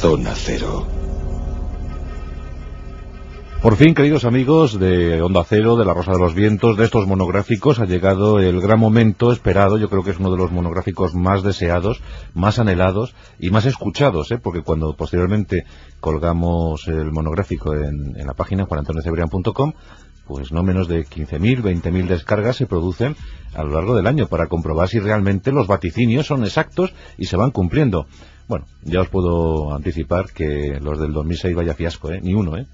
Zona Cero. Por fin, queridos amigos de Onda Cero, de La Rosa de los Vientos, de estos monográficos, ha llegado el gran momento esperado. Yo creo que es uno de los monográficos más deseados, más anhelados y más escuchados, ¿eh? porque cuando posteriormente colgamos el monográfico en, la página juanantoniocebrián.com, pues no menos de 15.000, 20.000 descargas se producen a lo largo del año para comprobar si realmente los vaticinios son exactos y se van cumpliendo. Bueno, ya os puedo anticipar que los del 2006 vaya fiasco, ¿eh? Ni uno, ¿eh?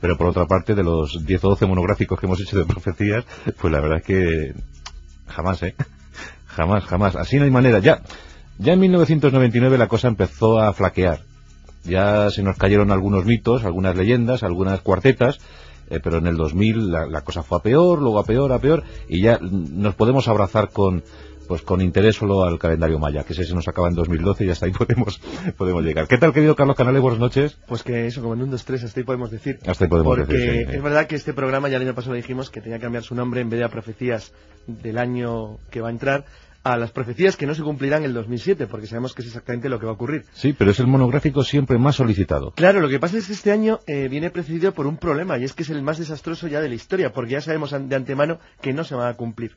Pero por otra parte, de los 10 o 12 monográficos que hemos hecho de profecías, pues la verdad es que jamás, ¿eh? Jamás, jamás. Así no hay manera. Ya, ya en 1999 la cosa empezó a flaquear. Ya se nos cayeron algunos mitos, algunas leyendas, algunas cuartetas, eh, pero en el 2000 la, la, cosa fue a peor, luego a peor, a peor, y ya nos podemos abrazar con, pues con interés solo al calendario maya, que ese se nos acaba en 2012 y hasta ahí podemos, podemos llegar. ¿Qué tal, querido Carlos Canales? Buenas noches. Pues que eso, como en un 2-3, hasta ahí podemos decir. Hasta ahí podemos Porque decir, es verdad que este programa, ya el año pasado dijimos que tenía que cambiar su nombre en vez de a profecías del año que va a entrar, a las profecías que no se cumplirán en el 2007, porque sabemos que es exactamente lo que va a ocurrir. Sí, pero es el monográfico siempre más solicitado. Claro, lo que pasa es que este año eh, viene precedido por un problema, y es que es el más desastroso ya de la historia, porque ya sabemos de antemano que no se va a cumplir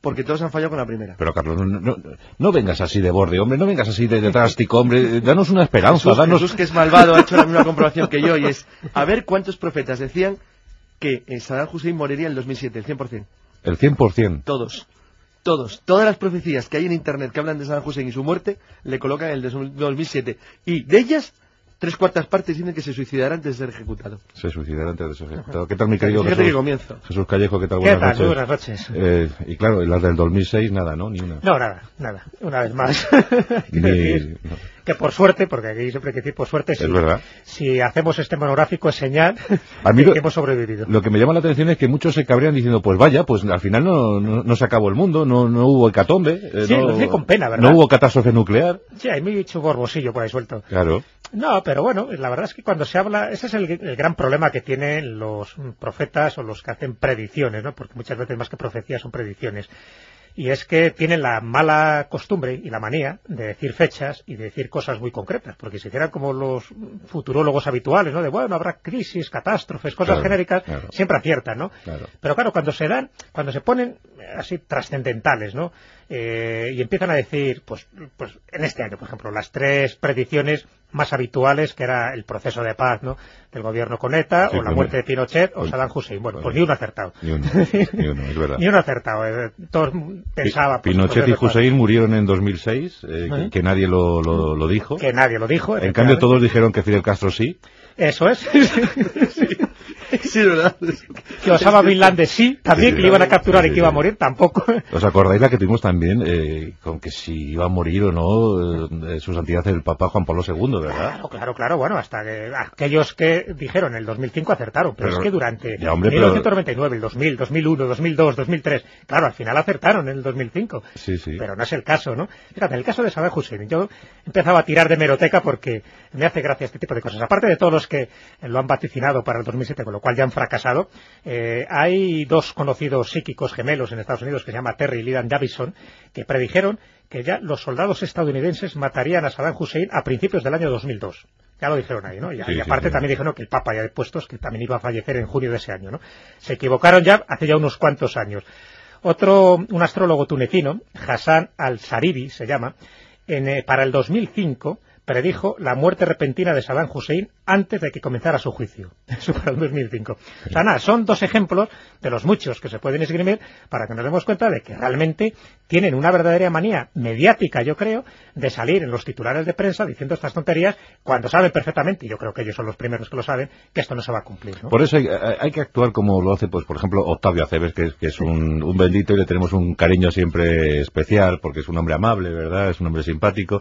porque todos han fallado con la primera. Pero Carlos, no, no, vengas así de borde, hombre, no vengas así de, drástico, hombre, danos una esperanza, Jesús, danos... Jesús, que es malvado, ha hecho la misma comprobación que yo, y es, a ver cuántos profetas decían que eh, Saddam Hussein moriría en el 2007, el 100%. El 100%. Todos. Todos. Todas las profecías que hay en Internet que hablan de Saddam Hussein y su muerte, le colocan en el 2007. Y de ellas, tres cuartas partes dicen que se suicidará antes de ser ejecutado. Se suicidará antes de ser ejecutado. ¿Qué tal, mi querido Fíjate Jesús? que comienzo. Jesús Callejo, ¿qué tal? ¿Qué Buenas tal? noches. Buenas noches. Eh, y claro, las del 2006, nada, ¿no? Ni una. No, nada, nada. Una vez más. Ni- decir no. Que por suerte, porque aquí siempre hay que decir por suerte, si, hacemos este monográfico es señal A mí de lo- que hemos sobrevivido. Lo que me llama la atención es que muchos se cabrean diciendo, pues vaya, pues al final no, no, no se acabó el mundo, no, no hubo hecatombe, eh, Sí, no, con pena, ¿verdad? no hubo catástrofe nuclear. Sí, hay mucho borbosillo por ahí suelto. Claro. No, pero bueno, la verdad es que cuando se habla, ese es el, el gran problema que tienen los profetas o los que hacen predicciones, ¿no? Porque muchas veces más que profecías son predicciones. Y es que tienen la mala costumbre y la manía de decir fechas y de decir cosas muy concretas, porque si hicieran como los futurólogos habituales, ¿no? De bueno, habrá crisis, catástrofes, cosas Claro, genéricas, claro. siempre aciertan, ¿no? Claro. Pero claro, cuando se dan, cuando se ponen así trascendentales, ¿no? Eh, y empiezan a decir, pues, pues en este año, por ejemplo, las tres predicciones más habituales, que era el proceso de paz, ¿no? Del gobierno con ETA, Sí, o la pues, muerte de Pinochet, o pues, Saddam Hussein. Bueno, pues pues, ni uno acertado. Ni uno, ni uno, es verdad. Ni uno acertado. eh, Todos pensaban... pues, Pinochet y de paz. Hussein murieron en 2006, eh, que, Ujú. que nadie lo, lo, lo dijo. Que nadie lo dijo. En cambio todos dijeron que Fidel Castro sí. Eso es. Sí, ¿verdad? que Osama Bin Laden sí, también, Sí, que le iban a sí, capturar sí, y que iba a sí. morir, tampoco. ¿Os acordáis la que tuvimos también eh, con que si iba a morir o no eh, su santidad el Papa Juan Pablo II, ¿verdad? Claro, claro, claro, bueno, hasta que aquellos que dijeron en el 2005 acertaron, pero, Pero- es que durante ya, hombre, pero- 1999, el 2000, 2001, 2002, 2003, claro, al final acertaron en el 2005, Sí, sí. pero no es el caso, ¿no? Fíjate, en el caso de Saddam Hussein, yo empezaba a tirar de meroteca porque me hace gracia este tipo de cosas. Aparte de todos los que lo han vaticinado para el 2007, con lo cual ya han fracasado, eh, hay dos conocidos psíquicos gemelos en Estados Unidos que se llama Terry y Lydan Davison, que predijeron que ya los soldados estadounidenses matarían a Saddam Hussein a principios del año 2002. Ya lo dijeron ahí, ¿no? Y, Sí, y sí, aparte sí. también dijeron que el Papa ya de puestos, que también iba a fallecer en junio de ese año, ¿no? Se equivocaron ya hace ya unos cuantos años. Otro, un astrólogo tunecino, Hassan al-Sariri se llama, en, eh, para el 2005 predijo la muerte repentina de Saddam Hussein antes de que comenzara su juicio. Eso para el 2005. O sea, nada, son dos ejemplos de los muchos que se pueden esgrimir para que nos demos cuenta de que realmente tienen una verdadera manía mediática, yo creo, de salir en los titulares de prensa diciendo estas tonterías cuando saben perfectamente, y yo creo que ellos son los primeros que lo saben, que esto no se va a cumplir. ¿no? Por eso hay, hay que actuar como lo hace, pues, por ejemplo, Octavio Aceves, que es, que es un, un bendito y le tenemos un cariño siempre especial, porque es un hombre amable, ¿verdad? Es un hombre simpático.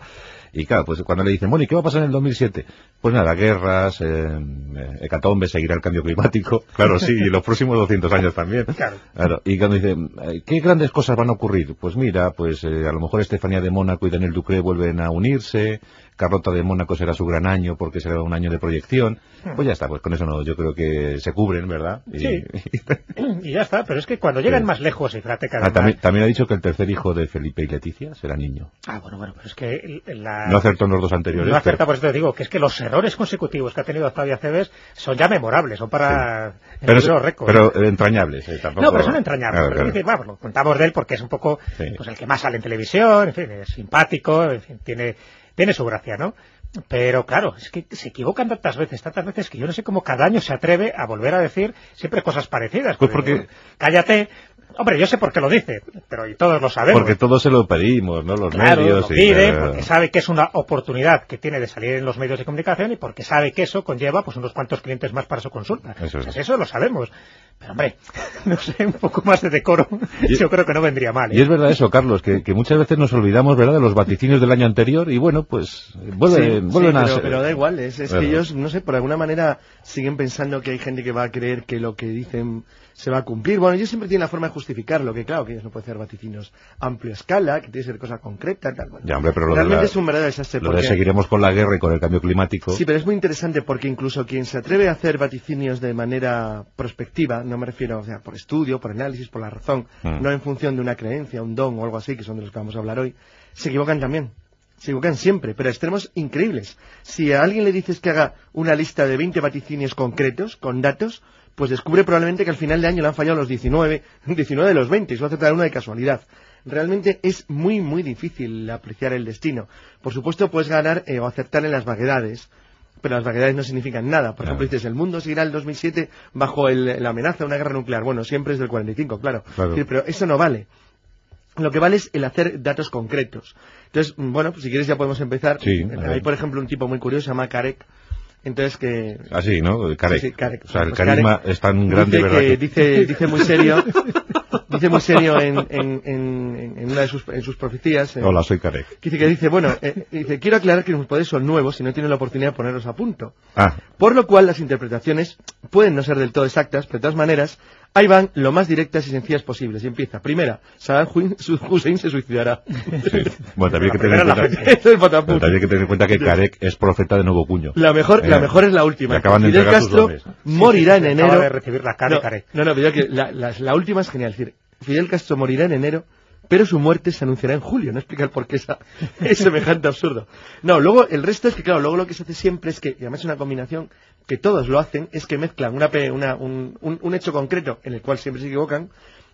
Y claro, pues cuando le dicen, bueno, ¿y qué va a pasar en el 2007? Pues nada, guerras, eh, eh, hecatombe, seguirá el cambio climático. Claro, sí, y los próximos 200 años también. Claro. Y cuando dicen, eh, ¿qué grandes cosas van a ocurrir? Pues mira, pues eh, a lo mejor Estefanía de Mónaco y Daniel Ducré vuelven a unirse, Carlota de Mónaco será su gran año porque será un año de proyección. Pues ya está, pues con eso no, yo creo que se cubren, ¿verdad? Y- Sí. y ya está, pero es que cuando llegan Sí. más lejos y fíjate que Ah, también, también ha dicho que el tercer hijo de Felipe y Leticia será niño. Ah, bueno, bueno, pero es que la. No acertó en los dos anteriores. No acerta, por eso te digo, que es que los errores consecutivos que ha tenido Octavia Cebes son ya memorables, son para sí. pero, récord. Pero eh, entrañables, eh, tampoco... No, pero son entrañables. Claro, claro. Decir, bueno, contamos de él porque es un poco sí. pues el que más sale en televisión, en fin, es simpático, en fin, tiene, tiene su gracia, ¿no? Pero claro, es que se equivocan tantas veces, tantas veces que yo no sé cómo cada año se atreve a volver a decir siempre cosas parecidas. Pues porque... Cállate, Hombre, yo sé por qué lo dice, pero y todos lo sabemos. Porque todos se lo pedimos, ¿no? Los claro, medios. Lo pide, y... porque sabe que es una oportunidad que tiene de salir en los medios de comunicación y porque sabe que eso conlleva pues unos cuantos clientes más para su consulta. Eso, es. Pues eso lo sabemos. Pero hombre, no sé, un poco más de decoro, y, yo creo que no vendría mal. ¿eh? Y es verdad eso, Carlos, que, que, muchas veces nos olvidamos, ¿verdad?, de los vaticinios del año anterior y bueno, pues vuelven, sí, vuelven sí, a pero, ser... pero da igual, es, es que ellos, no sé, por alguna manera siguen pensando que hay gente que va a creer que lo que dicen se va a cumplir. Bueno, ellos siempre tienen la forma de justificarlo, que claro, que ellos no pueden hacer vaticinios a amplia escala, que tiene que ser cosa concreta, tal. Bueno, ya, hombre, pero lo realmente de la, es un verdadero desastre. Lo porque... de seguiremos con la guerra y con el cambio climático. Sí, pero es muy interesante porque incluso quien se atreve a hacer vaticinios de manera prospectiva, no me refiero, o sea, por estudio, por análisis, por la razón, Mm. no en función de una creencia, un don o algo así, que son de los que vamos a hablar hoy, se equivocan también. Se equivocan siempre, pero extremos increíbles. Si a alguien le dices que haga una lista de 20 vaticinios concretos, con datos, pues descubre probablemente que al final de año le han fallado los 19, 19 de los 20, y solo aceptar una de casualidad. Realmente es muy, muy difícil apreciar el destino. Por supuesto, puedes ganar eh, o acertar en las vaguedades, pero las vaguedades no significan nada. Por ejemplo, dices, el mundo seguirá el 2007 bajo el, la amenaza de una guerra nuclear. Bueno, siempre es del 45, claro. Claro. Sí, pero eso no vale. Lo que vale es el hacer datos concretos. Entonces, bueno, pues si quieres ya podemos empezar. Sí, a Hay, por ejemplo, un tipo muy curioso, se llama Karek. Entonces que... Así, ¿no? Karek. Sí, sí, Karek. O sea, el Pues carisma Karek es tan grande, dice ¿verdad? que que- dice, dice muy serio, dice muy serio en, en, en, en una de sus, en sus profecías. Hola, soy que dice que dice, bueno, eh, dice, quiero aclarar que mis poderes son nuevos y no tienen la oportunidad de ponerlos a punto. Ah, Por lo cual las interpretaciones pueden no ser del todo exactas, pero de todas maneras, ahí van lo más directas y sencillas posibles. Y empieza. Primera, Saddam Hussein se suicidará. sí. Bueno, también hay que tener en cuenta, que tener en cuenta que Karek es profeta de nuevo cuño. La mejor, la Eh, mejor es la última. acaban de Fidel Castro morirá Sí, sí, sí, en acaba enero. de recibir la cara de no, Karek. no, no, pero yo que la, la- la última es genial. Es decir, Fidel Castro morirá en enero, pero su muerte se anunciará en julio. No explicar por qué esa, es semejante absurdo. No, luego el resto es que, claro, luego lo que se hace siempre es que, y además es una combinación que todos lo hacen, es que mezclan una, una- un, hecho concreto, en el cual siempre se equivocan,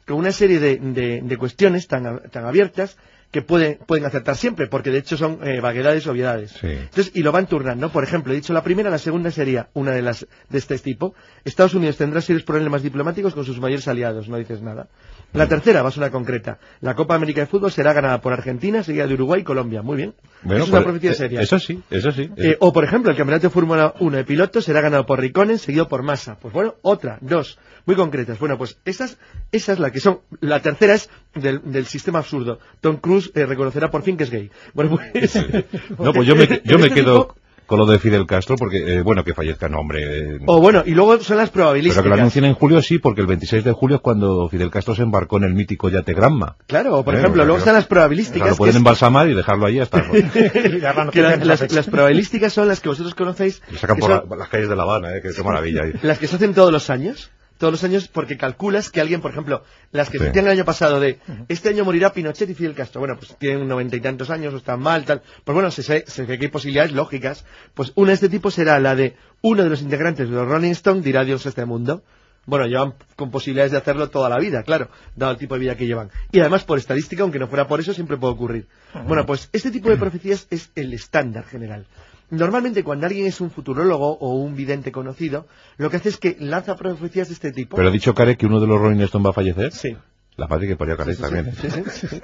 con una serie de, de- de cuestiones tan, tan abiertas que pueden, pueden acertar siempre, porque de hecho son eh, vaguedades o obviedades. Sí. Entonces, y lo van turnando. Por ejemplo, he dicho la primera, la segunda sería una de las de este tipo. Estados Unidos tendrá serios problemas diplomáticos con sus mayores aliados, no dices nada. La tercera va a ser una concreta. La Copa América de Fútbol será ganada por Argentina, seguida de Uruguay y Colombia. Muy bien. Bueno, es una pues, profecía eh, seria. Eso sí, eso sí. Eh, o, por ejemplo, el campeonato de Fórmula 1 de pilotos será ganado por Riconen, seguido por Massa. Pues bueno, otra, dos, muy concretas. Bueno, pues esas, esas la que son. La tercera es del, del sistema absurdo. Tom Cruise eh, reconocerá por fin que es gay. Bueno, pues. no, pues yo me, yo me quedo con lo de Fidel Castro porque, eh, bueno, que fallezca, no, hombre. eh, O bueno, y luego son las pero probabilísticas. que lo anuncien en julio sí, porque el 26 de julio es cuando Fidel Castro se embarcó en el mítico yate Granma. Claro, o por Eh, ejemplo, o sea, luego están las probabilísticas. lo pueden es- embalsamar y dejarlo ahí hasta... La que noticia las, las- probabilísticas son las que vosotros conocéis. Le sacan por, son la- las calles de La Habana, eh, que qué maravilla. Las que se hacen todos los años. Todos los años porque calculas que alguien, por ejemplo, las que Sí. se hacían el año pasado de este año morirá Pinochet y Fidel Castro. Bueno, pues tienen noventa y tantos años o están mal, tal. Pues bueno, se, se, se ve que hay posibilidades lógicas. Pues una de este tipo será la de uno de los integrantes de los Rolling Stone dirá adiós a este mundo. Bueno, llevan con posibilidades de hacerlo toda la vida, claro, dado el tipo de vida que llevan. Y además, por estadística, aunque no fuera por eso, siempre puede ocurrir. Bueno, pues este tipo de profecías es el estándar general. Normalmente, cuando alguien es un futurólogo o un vidente conocido, lo que hace es que lanza profecías de este tipo. Pero ha dicho Karek que uno de los Rolling Stone va a fallecer. Sí. La padre que parió Sí, sí, también. sí, sí, sí, sí.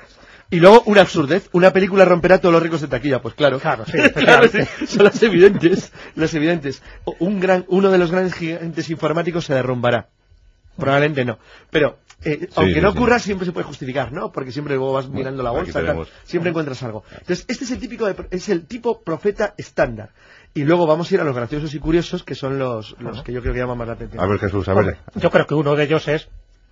Y luego una absurdez, una película romperá todos los récords de taquilla, pues claro. Claro, sí, Claro, son las evidentes, las evidentes. O Un gran, uno de los grandes gigantes informáticos se derrumbará. Probablemente no. Pero, eh, aunque sí, no sí. ocurra, siempre se puede justificar, ¿no? Porque siempre luego vas mirando la bolsa, tal, siempre encuentras algo. Entonces, este es el típico, de- es el tipo profeta estándar. Y luego vamos a ir a los graciosos y curiosos, que son los, los que yo creo que llaman más la atención. A ver, Jesús, a ver. Yo creo que uno de ellos es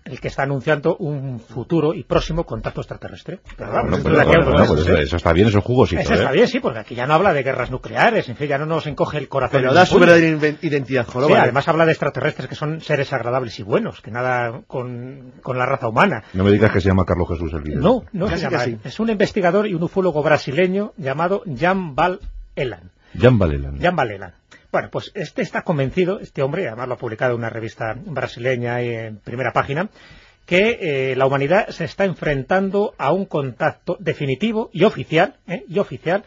el que está anunciando un futuro y próximo contacto extraterrestre. Pero vamos, pues eso está bien, eso jugosito. Eso está ¿eh? bien, sí, porque aquí ya no habla de guerras nucleares, en fin, ya no nos encoge el corazón. Pero da su verdadera identidad, Sí, además habla de extraterrestres que son seres agradables y buenos, que nada con, la raza humana. No me digas que se llama Carlos Jesús el vídeo. No, no se llama. Es un investigador y un ufólogo brasileño llamado Jan Val Elan. Jan Val Elan. Jan Val Elan. Bueno, pues este está convencido, este hombre, además lo ha publicado en una revista brasileña en primera página, que eh, la humanidad se está enfrentando a un contacto definitivo y oficial, ¿eh? y oficial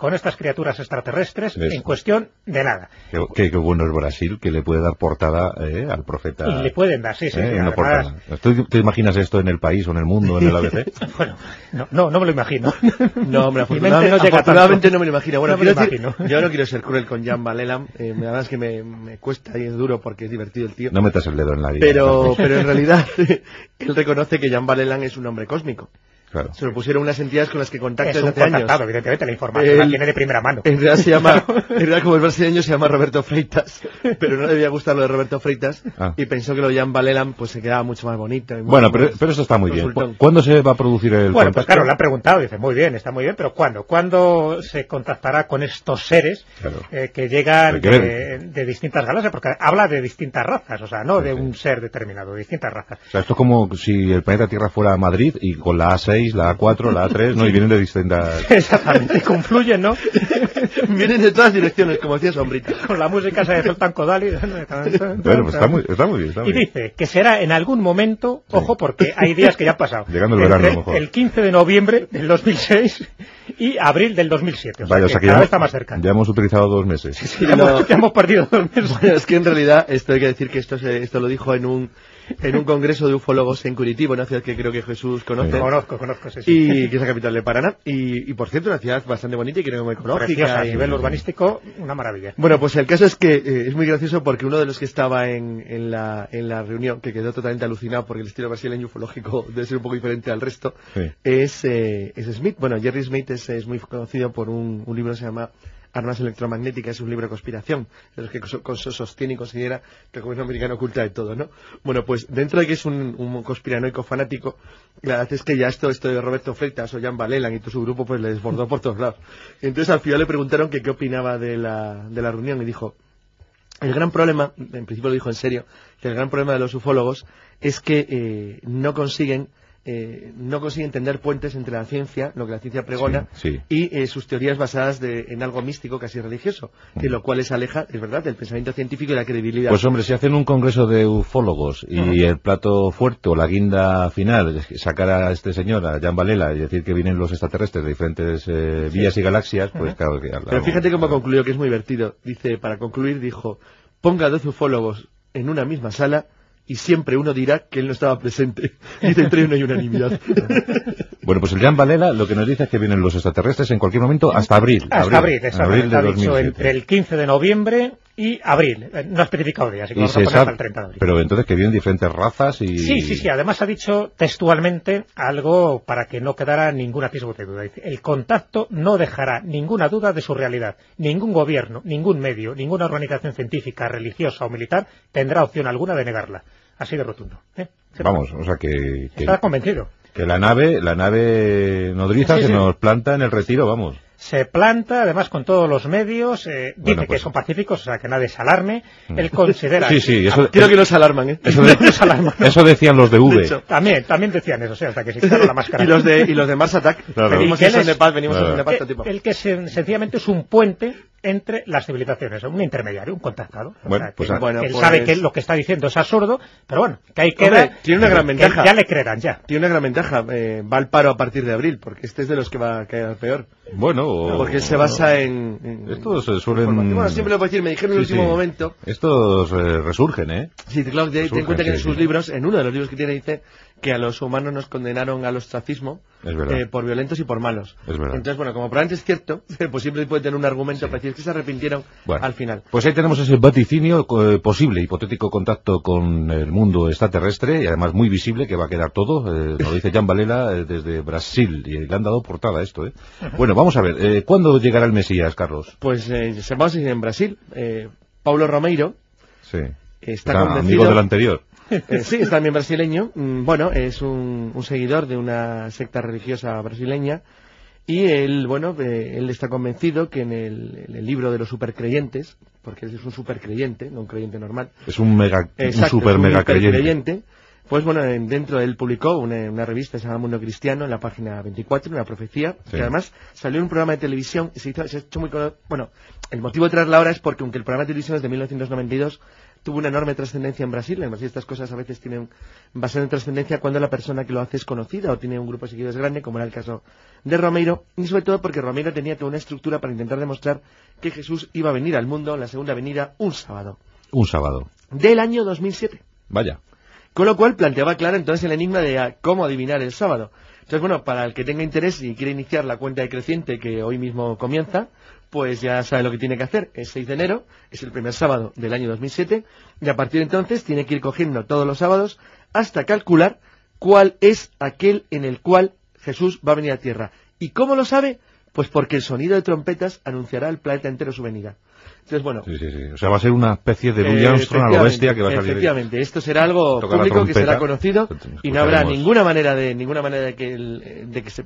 con estas criaturas extraterrestres en cuestión de nada. Qué, bueno es Brasil, que le puede dar portada eh, al profeta. Y le pueden dar, sí, sí. Eh, te imaginas esto en el país o en el mundo, en el ABC? bueno, no, no, me lo imagino. no, hombre, afortunadamente, no, afortunadamente no me lo imagino. Bueno, yo no quiero ser cruel con Jan Valelam, eh, la verdad es que me, cuesta y es duro porque es divertido el tío. No metas el dedo en la vida. Pero, pero en realidad, él reconoce que Jan Valelam es un hombre cósmico. Se lo pusieron unas entidades con las que contacta desde hace años. evidentemente, la información la tiene de primera mano. En realidad se llama, en realidad como el brasileño se llama Roberto Freitas, pero no le debía gustar lo de Roberto Freitas ah. y pensó que lo de Jan Valelam pues se quedaba mucho más bonito. bueno, pero, pero, eso está muy bien. ¿Cuándo se va a producir el Bueno, pues claro, le han preguntado, dice, muy bien, está muy bien, pero ¿cuándo? ¿Cuándo se contactará con estos seres eh, que llegan de, distintas galaxias? Porque habla de distintas razas, o sea, no de un ser determinado, de distintas razas. O sea, esto es como si el planeta Tierra fuera Madrid y con la A6, la A4, la a ¿no? Y vienen de distintas... Exactamente, confluyen, ¿no? vienen de todas direcciones, como decía Sombrita. Con la música se Zoltán Codali. bueno, pues está muy, está muy bien. y dice que será en algún momento, ojo, porque hay días que ya han pasado. Llegando el verano, mejor. El 15 de noviembre del 2006 y abril del 2007. O sea, que cada vez está más cerca. Ya hemos utilizado dos meses. Sí, ya, hemos, perdido dos meses. es que en realidad esto hay que decir que esto, esto lo dijo en un en un congreso de ufólogos en Curitiba, una ciudad que creo que Jesús conoce. Conozco, conozco, sí, Y que es la capital de Paraná. Y, por cierto, una ciudad bastante bonita y creo muy ecológica. a nivel urbanístico, una maravilla. Bueno, pues el caso es que eh, es muy gracioso porque uno de los que estaba en, en, la, en la reunión, que quedó totalmente alucinado porque el estilo brasileño ufológico debe ser un poco diferente al resto, es, eh, es Smith. Bueno, Jerry Smith es, es muy conocido por un, un libro que se llama Armas electromagnéticas es un libro de conspiración, de los que sostiene y considera que el gobierno americano oculta de todo, ¿no? Bueno, pues dentro de que es un, conspiranoico fanático, la verdad es que ya esto, esto de Roberto Freitas o Jan Valelan y todo su grupo, pues le desbordó por todos lados. Entonces al final le preguntaron que qué opinaba de la, de la reunión y dijo, el gran problema, en principio lo dijo en serio, que el gran problema de los ufólogos es que eh, no consiguen eh, no consigue entender puentes entre la ciencia, lo que la ciencia pregona, y eh, sus teorías basadas en algo místico, casi religioso, de lo cual les aleja, es verdad, del pensamiento científico y la credibilidad. Pues hombre, si hacen un congreso de ufólogos y el plato fuerte o la guinda final es sacar a este señor, a Jan Valela, y decir que vienen los extraterrestres de diferentes eh, vías y galaxias, pues claro que... Pero fíjate cómo concluyó, que es muy divertido. Dice, para concluir, dijo, ponga dos ufólogos en una misma sala y siempre uno dirá que él no estaba presente. Dice, entre no hay unanimidad. bueno, pues el Jan Valela lo que nos dice es que vienen los extraterrestres en cualquier momento hasta abril. Hasta abril, abril, abril de entre el 15 de noviembre y abril. Eh, no ha especificado días, así que vamos a poner el 30 de abril. Pero entonces que vienen diferentes razas y... Sí, sí, sí. Además ha dicho textualmente algo para que no quedara ningún atisbo de duda. Dice, el contacto no dejará ninguna duda de su realidad. Ningún gobierno, ningún medio, ninguna organización científica, religiosa o militar tendrá opción alguna de negarla. Así de rotundo. ¿eh? Vamos, o sea que, Está convencido. Que la nave, la nave nodriza se nos planta en el retiro, vamos se planta, además con todos los medios, eh, dice que pues son pacíficos, o sea, que nadie se alarme, mm. él considera... Sí, sí, eso... Quiero que no se alarman, ¿eh? Eso, decían los de V. también, también decían eso, o sea, hasta que se quitaron la máscara. y los de, y los de Mars Attack, venimos de paz, venimos de paz, tipo. El que sencillamente es un puente entre las civilizaciones, un intermediario, un contactado. Bueno, pues, él sabe pues- que lo que está diciendo es absurdo, pero bueno, que hay que tiene una gran ventaja. Ya le creerán, ya. Tiene una gran ventaja, eh, va al paro a partir de abril, porque este es de los que va a caer peor. Bueno, porque se basa en, estos se suelen bueno, siempre lo puedo decir me dijeron en el último momento estos eh, resurgen eh sí claro ten en cuenta que en sus libros en uno de los libros que tiene dice que a los humanos nos condenaron al ostracismo eh, por violentos y por malos. Entonces, bueno, como probablemente es cierto, pues siempre puede tener un argumento para decir que se arrepintieron al final. Pues ahí tenemos ese vaticinio eh, posible, hipotético contacto con el mundo extraterrestre y además muy visible que va a quedar todo, eh, lo dice Jan Valela desde Brasil y le han dado portada a esto. ¿eh? Bueno, vamos a ver, ¿cuándo llegará el Mesías, Carlos? Pues se va a en Brasil. Paulo Romeiro sí. está convencido... amigo del anterior Eh, sí, es también brasileño. Mm, Bueno, es un, un seguidor de una secta religiosa brasileña y él, bueno, eh, él está convencido que en el, en el libro de los supercreyentes, porque él es un supercreyente, no un creyente normal, Es un mega, un super un mega creyente. Pues bueno, en- dentro de él publicó una, una revista que se llama Mundo Cristiano en la página 24, una profecía, Sí. que además salió en un programa de televisión y se, hizo, se ha hecho muy... Bueno, el motivo de traerla ahora es porque aunque el programa de televisión es de 1992, tuvo una enorme trascendencia en Brasil. En Brasil estas cosas a veces tienen bastante trascendencia cuando la persona que lo hace es conocida o tiene un grupo de seguidores grande, como era el caso de Romeiro, y sobre todo porque Romeiro tenía toda una estructura para intentar demostrar que Jesús iba a venir al mundo en la segunda venida un sábado Un sábado. del año 2007. Vaya. Con lo cual planteaba claro entonces el enigma de ah, cómo adivinar el sábado. Entonces, bueno, para el que tenga interés y quiere iniciar la cuenta decreciente que hoy mismo comienza, pues ya sabe lo que tiene que hacer. Es 6 de enero, es el primer sábado del año 2007, y a partir de entonces tiene que ir cogiendo todos los sábados hasta calcular cuál es aquel en el cual Jesús va a venir a tierra. ¿Y cómo lo sabe? Pues porque el sonido de trompetas anunciará al planeta entero su venida. Entonces, bueno, Sí, sí, sí. O sea, va a ser una especie de Louis eh, Armstrong a lo bestia que va a salir. Efectivamente, esto será algo público que será conocido y no habrá ninguna manera de ninguna manera de que el- de que se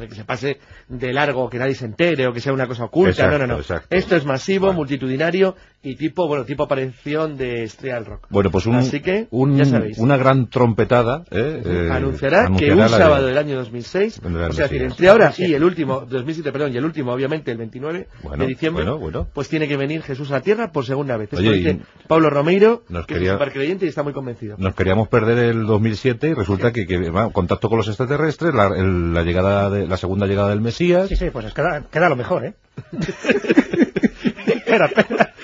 de que se pase de largo, que nadie se entere o que sea una cosa oculta. Exacto, no, no, no. exacto. Esto es masivo, Vale. multitudinario y tipo, bueno, tipo aparición de estrella del rock. Bueno, pues un, Así que, un- ya sabéis. una gran trompetada ¿eh? Eh, anunciará, que anunciará un la- sábado del año 2006, Vendrá el o sea, decir, entre ahora y el último, 2007, perdón, y el último, obviamente, el 29 Bueno, de diciembre, bueno, bueno. pues tiene que venir Jesús a la tierra por segunda vez. Oye, dice Pablo Romeiro, Nos que quería- es supercreyente y está muy convencido. Nos queríamos perder el 2007 y resulta que, que va, contacto con los extraterrestres, la, el- la llegada de, la segunda llegada del Mesías. Sí, sí, pues es- queda, queda lo mejor, ¿eh? espera, espera,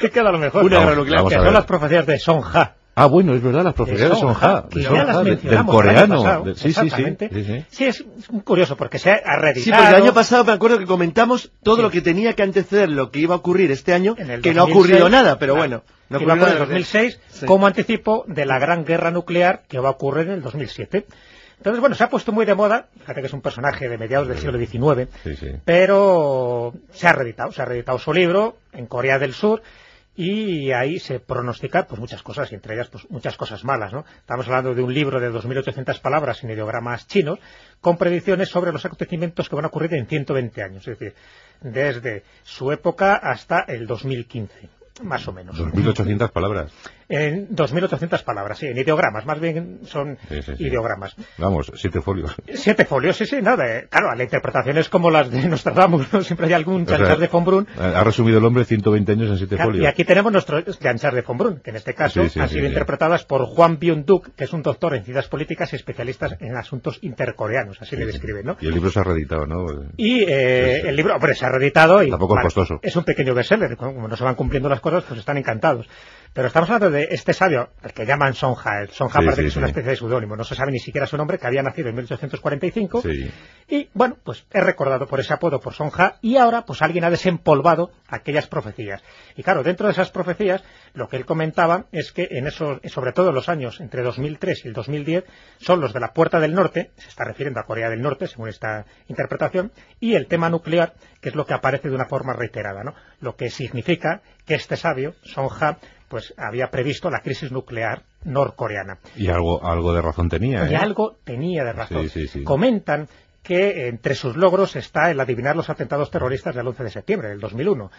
que queda lo mejor. Una Vamos, vamos que son las profecías de Sonja. Ah, bueno, es verdad, las Sonja. Sonja, de que ya las de- del el coreano. pasado, de- sí, sí, sí, sí, sí. Es curioso porque se ha reeditado. Sí, porque el año pasado me acuerdo que comentamos todo Sí. lo que tenía que anteceder lo que iba a ocurrir este año, el que no ha 2006, ocurrido nada, pero claro, bueno. No que iba a ocurrir en nada. 2006 Sí. como anticipo de la gran guerra nuclear que va a ocurrir en el 2007. Entonces, bueno, se ha puesto muy de moda, fíjate que es un personaje de mediados del siglo XIX, Sí, sí. pero se ha reeditado, se ha reeditado su libro en Corea del Sur y ahí se pronostican pues muchas cosas y entre ellas pues muchas cosas malas, ¿no? Estamos hablando de un libro de 2.800 palabras en ideogramas chinos con predicciones sobre los acontecimientos que van a ocurrir en 120 años, es decir, desde su época hasta el 2015, más o menos. 2.800 palabras. En 2.800 palabras, sí, en ideogramas, más bien son Sí, sí, sí. ideogramas. Vamos, siete folios. Siete folios, sí, sí, nada. eh, Claro, la interpretación es como las de Nostradamus, ¿no? Siempre hay algún O sea, chanchar de Fombrun. Ha resumido el hombre 120 años en siete Claro, folios. y aquí tenemos nuestro chanchar de Fombrun, que en este caso han sido interpretadas por Juan Byung-duk, que es un doctor en ciencias políticas y especialista en asuntos intercoreanos, así le describen, ¿no? Y el libro se ha reeditado, ¿no? Y eh, sí. el libro, hombre, se ha reeditado y... Tampoco es costoso. Es un pequeño bestseller, como no se van cumpliendo las cosas, pues están encantados. Pero estamos hablando de este sabio, el que llaman Sonja. El Sonja Sí, parece sí, que es una especie de seudónimo, no se sabe ni siquiera su nombre, que había nacido en 1845. Sí. Y bueno, pues es recordado por ese apodo por Sonja y ahora pues alguien ha desempolvado aquellas profecías. Y claro, dentro de esas profecías, lo que él comentaba es que en esos, sobre todo en los años entre 2003 y el 2010, son los de la Puerta del Norte, se está refiriendo a Corea del Norte, según esta interpretación, y el tema nuclear, que es lo que aparece de una forma reiterada, ¿no? Lo que significa que este sabio, Sonja, pues había previsto la crisis nuclear norcoreana. Y algo, algo de razón tenía, ¿eh? Y algo tenía de razón. Sí, sí, sí. Comentan que entre sus logros está el adivinar los atentados terroristas del 11 de septiembre del 2001,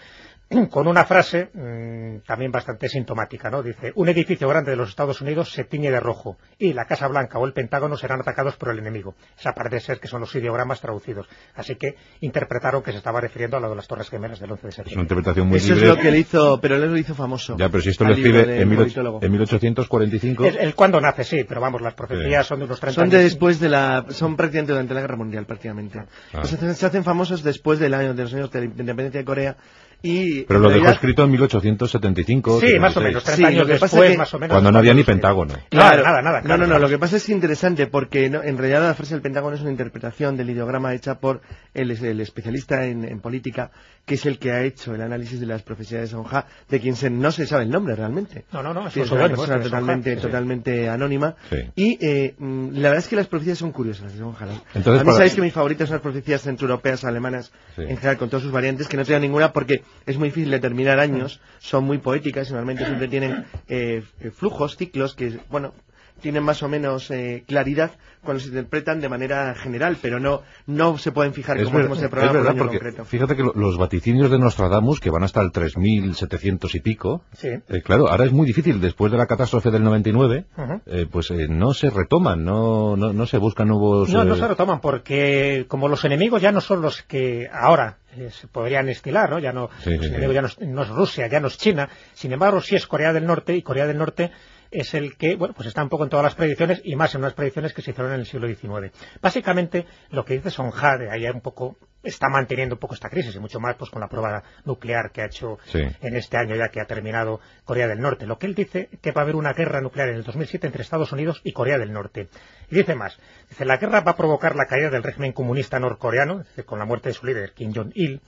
con una frase mmm, también bastante sintomática, ¿no? Dice, un edificio grande de los Estados Unidos se tiñe de rojo y la Casa Blanca o el Pentágono serán atacados por el enemigo. Esa parece ser que son los ideogramas traducidos. Así que interpretaron que se estaba refiriendo a lo de las Torres Gemelas del 11 de Es una septiembre. interpretación muy Eso libre. es lo que él hizo, pero él lo hizo famoso. Ya, pero si esto lo escribe en, en 1845... Es el cuándo nace, sí, pero vamos, las profecías son de unos 30 Son de años. después de la, son prácticamente durante la guerra mundial, prácticamente. Ah. Pues se, se hacen famosos después del año, de los años de la independencia de Corea y... Pero lo dejó escrito en 1875. Sí, más o 76, menos, 30 Sí, lo años después, que más o menos. Cuando no había ni. Pentágono. Claro, nada, nada. no, claro, no, no, claro. lo que pasa es que interesante porque no, en realidad la frase del Pentágono es una interpretación del ideograma hecha por el, el especialista en, en política, que es el que ha hecho el análisis de las profecías de Sonja, de quien se- no se sabe el nombre realmente. No, no, no, es Sí, un es una persona Sonja, totalmente, sí, totalmente anónima. Sí. Y eh, la verdad es que las profecías son curiosas, de Sonja. ¿no? Entonces, a mí para- sabéis que mis favoritas son las profecías centroeuropeas, alemanas, Sí. en general, con todas sus variantes, que no tengo ninguna porque es muy difícil determinar años, son muy poéticas y normalmente siempre tienen eh, flujos, ciclos que, bueno, tienen más o menos eh, claridad cuando se interpretan de manera general, pero no no se pueden fijar es como hacemos el programa es verdad, por año porque concreto. fíjate que lo- los vaticinios de Nostradamus, que van hasta el 3700 y pico, Sí. eh, claro, ahora es muy difícil, después de la catástrofe del 99, Ujú. eh, pues eh, no se retoman, no, no, no se buscan nuevos... No, no eh, se retoman porque como los enemigos ya no son los que ahora se podrían estilar, ¿no? Ya no, Sí, los sí, enemigos sí. ya no es, no es Rusia, ya no es China. Sin embargo, sí es Corea del Norte y Corea del Norte es el que, bueno, pues está un poco en todas las predicciones y más en unas predicciones que se hicieron en el siglo XIX. Básicamente, lo que dice Sonja, de ahí un poco, está manteniendo un poco esta crisis y mucho más pues con la prueba nuclear que ha hecho Sí. en este año ya que ha terminado Corea del Norte. Lo que él dice que va a haber una guerra nuclear en el 2007 entre Estados Unidos y Corea del Norte. Y dice más, dice, la guerra va a provocar la caída del régimen comunista norcoreano, dice, con la muerte de su líder, Kim Jong-il,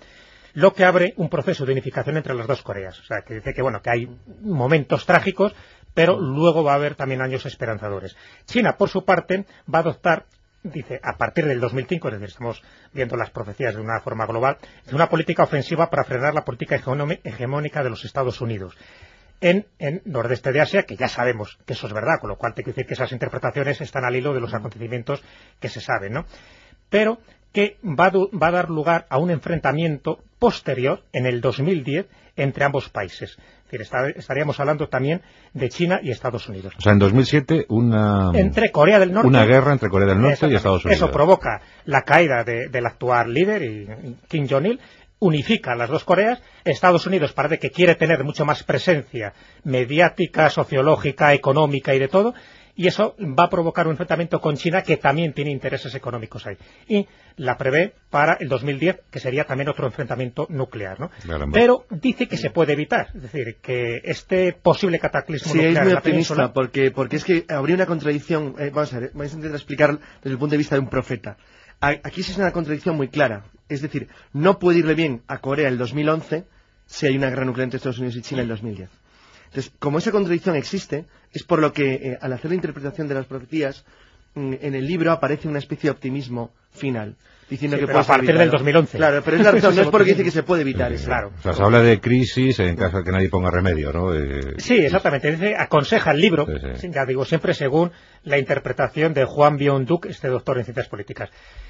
lo que abre un proceso de unificación entre las dos Coreas. O sea, que dice que, bueno, que hay momentos trágicos, pero luego va a haber también años esperanzadores. China, por su parte, va a adoptar dice, a partir del 2005, es decir, estamos viendo las profecías de una forma global, de una política ofensiva para frenar la política hegemónica de los Estados Unidos en, en nordeste de Asia, que ya sabemos que eso es verdad, con lo cual te quiero decir que esas interpretaciones están al hilo de los acontecimientos que se saben, ¿no? Pero que va a, du- va a dar lugar a un enfrentamiento posterior, en el 2010, entre ambos países. Es decir, está- estaríamos hablando también de China y Estados Unidos. O sea, en 2007 una, Entre Corea del Norte... una guerra entre Corea del Norte y. Estados Unidos. Eso provoca la caída de- del actual líder, y, Kim Jong-il, unifica las dos Coreas. Estados Unidos parece que quiere tener mucho más presencia mediática, sociológica, económica y de todo, y eso va a provocar un enfrentamiento con China que también tiene intereses económicos ahí. Y la prevé para el 2010, que sería también otro enfrentamiento nuclear, ¿no? Pero dice que se puede evitar, es decir, que este posible cataclismo Sí, es nuclear muy en la optimista península... porque, porque es que habría una contradicción. eh, vamos a ver, vamos a intentar explicar desde el punto de vista de un profeta. Aquí sí es una contradicción muy clara. Es decir, no puede irle bien a Corea el 2011 si hay una guerra nuclear entre Estados Unidos y China en el 2010. Entonces, como esa contradicción existe, es por lo que eh, al hacer la interpretación de las profecías, mm, en el libro aparece una especie de optimismo final, diciendo Sí, que pero puede a partir del evitado. 2011. Claro, pero es la razón, no es porque dice que se puede evitar eso. Claro. O sea, se habla de crisis en caso de que nadie ponga remedio, ¿no? Eh, Sí, exactamente. Dice, aconseja el libro, Sí, sí. sí, ya digo, siempre según la interpretación de Juan Byung-duk, este doctor en ciencias políticas.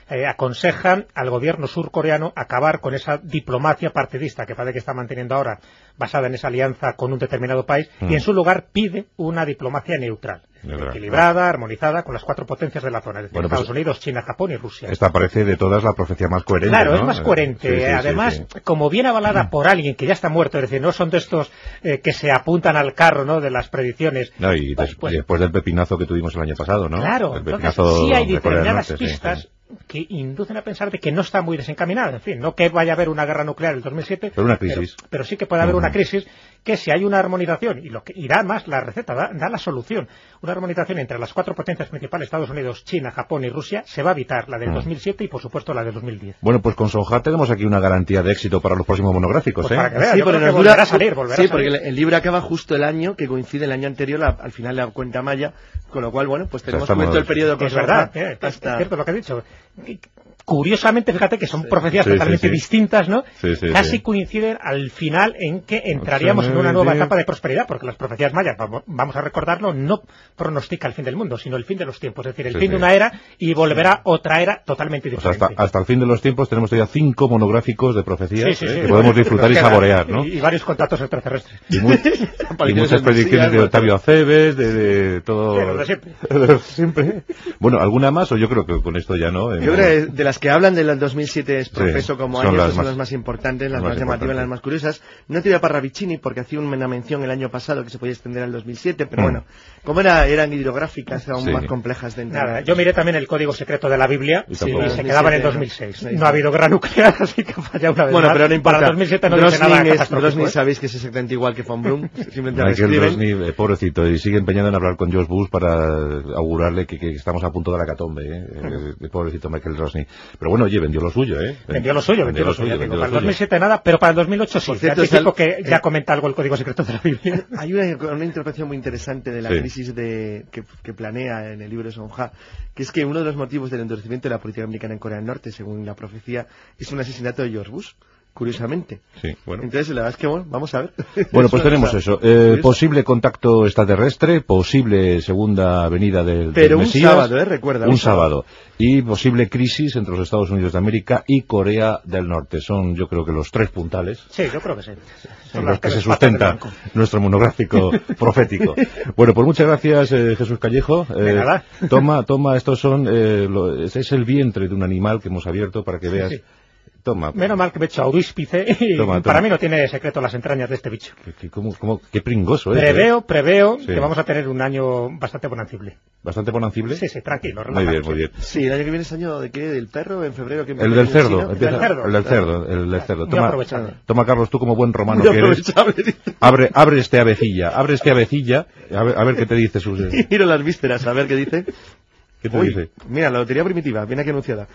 Eh, aconsejan al gobierno surcoreano acabar con esa diplomacia partidista que parece que está manteniendo ahora, basada en esa alianza con un determinado país, Mm. y en su lugar pide una diplomacia neutral, equilibrada, armonizada con las cuatro potencias de la zona, es decir, Bueno, pues- Estados Unidos, China, Japón y Rusia. Esta parece de todas la profecía más coherente, Claro, ¿no? es más coherente. Sí, sí, Además, sí. como viene avalada por alguien que ya está muerto, es decir, no son de estos eh, que se apuntan al carro ¿no? de las predicciones. No, y, Pues- des- pues- después del pepinazo que tuvimos el año pasado, ¿no? Claro, el entonces pepinazo sí hay determinadas Norte, pistas que inducen a pensar de que no está muy desencaminada. En fin, no que vaya a haber una guerra nuclear en el 2007, Pero una crisis. Pero, pero sí que puede haber Ujú. una crisis que si hay una armonización, y lo que da más la receta, da, da la solución, una armonización entre las cuatro potencias principales, Estados Unidos, China, Japón y Rusia, se va a evitar la del Mm. 2007 y, por supuesto, la del 2010. Bueno, pues con Sonja tenemos aquí una garantía de éxito para los próximos monográficos, Pues ¿eh? para que veas, Sí, porque que volverá a salir, volverá sí, a salir. porque el, el libro acaba justo el año que coincide el año anterior a- al final la cuenta maya, con lo cual, bueno, pues tenemos estamos- cubierto el periodo Que es verdad, Sonja eh, es hasta- cierto lo que ha dicho. Curiosamente, fíjate que son profecías Sí, totalmente sí. distintas, ¿no? Sí, sí, Casi sí. coinciden al final en que entraríamos en una nueva etapa de prosperidad, porque las profecías mayas, vamos- a recordarlo, no pronostica el fin del mundo, sino el fin de los tiempos, es decir, el Sí, fin sí. de una era y volverá otra era totalmente O sea, diferente. hasta, hasta el fin de los tiempos tenemos todavía cinco monográficos de profecías Sí, sí, ¿eh? sí. que podemos disfrutar y saborear, ¿no? Y, y varios contactos extraterrestres. Y, muchas predicciones de. Octavio Aceves, de, de todo... De siempre. Siempre. Bueno, ¿alguna más? O yo creo que con esto ya no. Yo creo que de las que hablan del 2007 es profeso Sí, como son años, las esas son más- las más importantes, las más, más llamativas, las más curiosas. No te iba para Ravicini porque hacía una mención el año pasado que se podía extender al 2007, pero Mm. bueno, como era, eran hidrográficas, eran Sí. más complejas de entender. Nada, yo miré también el código secreto de la Biblia Y se quedaba en el 2006. Sí. No ha habido guerra nuclear, así que falla una vez Bueno, más. pero no importa. Para el 2007 no dice Drosnin nada es- Drosnin ¿eh? sabéis que es exactamente igual que Von Braun, simplemente Michael. Drosny, eh, pobrecito, y sigue empeñado en hablar con George Bush para augurarle que, que estamos a punto de la catombe, ¿eh? Eh, pobrecito Michael Drosny. Pero bueno, oye, vendió lo suyo, ¿eh? Vendió lo suyo, vendió lo suyo. vendió para el suyo. 2007 nada, pero para el 2008 sí. Cierto, es el- que ya comenta algo el código secreto de la Biblia. Hay una, una interpretación muy interesante de la Sí. crisis de, que, que planea en el libro de Sonja, que es que uno de los motivos del endurecimiento de la política americana en Corea del Norte, según la profecía, es un asesinato de George Bush. Curiosamente. Sí, bueno. Entonces, la verdad es que, bueno, vamos a ver. Bueno, pues tenemos eso. Eh, posible contacto extraterrestre, posible segunda venida del, del Pero un sábado, ¿eh? Recuerda. un sábado. Y posible crisis entre los Estados Unidos de América y Corea del Norte. Son, yo creo que los tres puntales Sí, yo creo que sí. en Son los que se sustenta nuestro monográfico profético. Bueno, pues muchas gracias, eh, Jesús Callejo. De Eh. Toma, toma, estos son, eh, lo- este es el vientre de un animal que hemos abierto para que Sí, veas. sí. Toma. Menos mal que me he hecho auríspice y Toma, toma. para mí no tiene secreto las entrañas de este bicho. Que- que- cómo- cómo- qué pringoso, ¿eh? Preveo, preveo Sí. que vamos a tener un año bastante bonancible. Bastante bonancible. Sí, sí, tranquilo, Muy bien, muy ¿eh? bien. Sí, el año que viene es año de qué? ¿Del perro? ¿En febrero? que El del cerdo, El del cerdo. el del cerdo, el del cerdo. Muy Toma, toma, Carlos, tú como buen romano que eres, abre, abre este avecilla, abre este avecilla, a ver, a ver qué te dice sus... Y miro las vísceras, a ver qué dice. ¿Qué te Uy, dice? Mira, la lotería primitiva, viene aquí anunciada.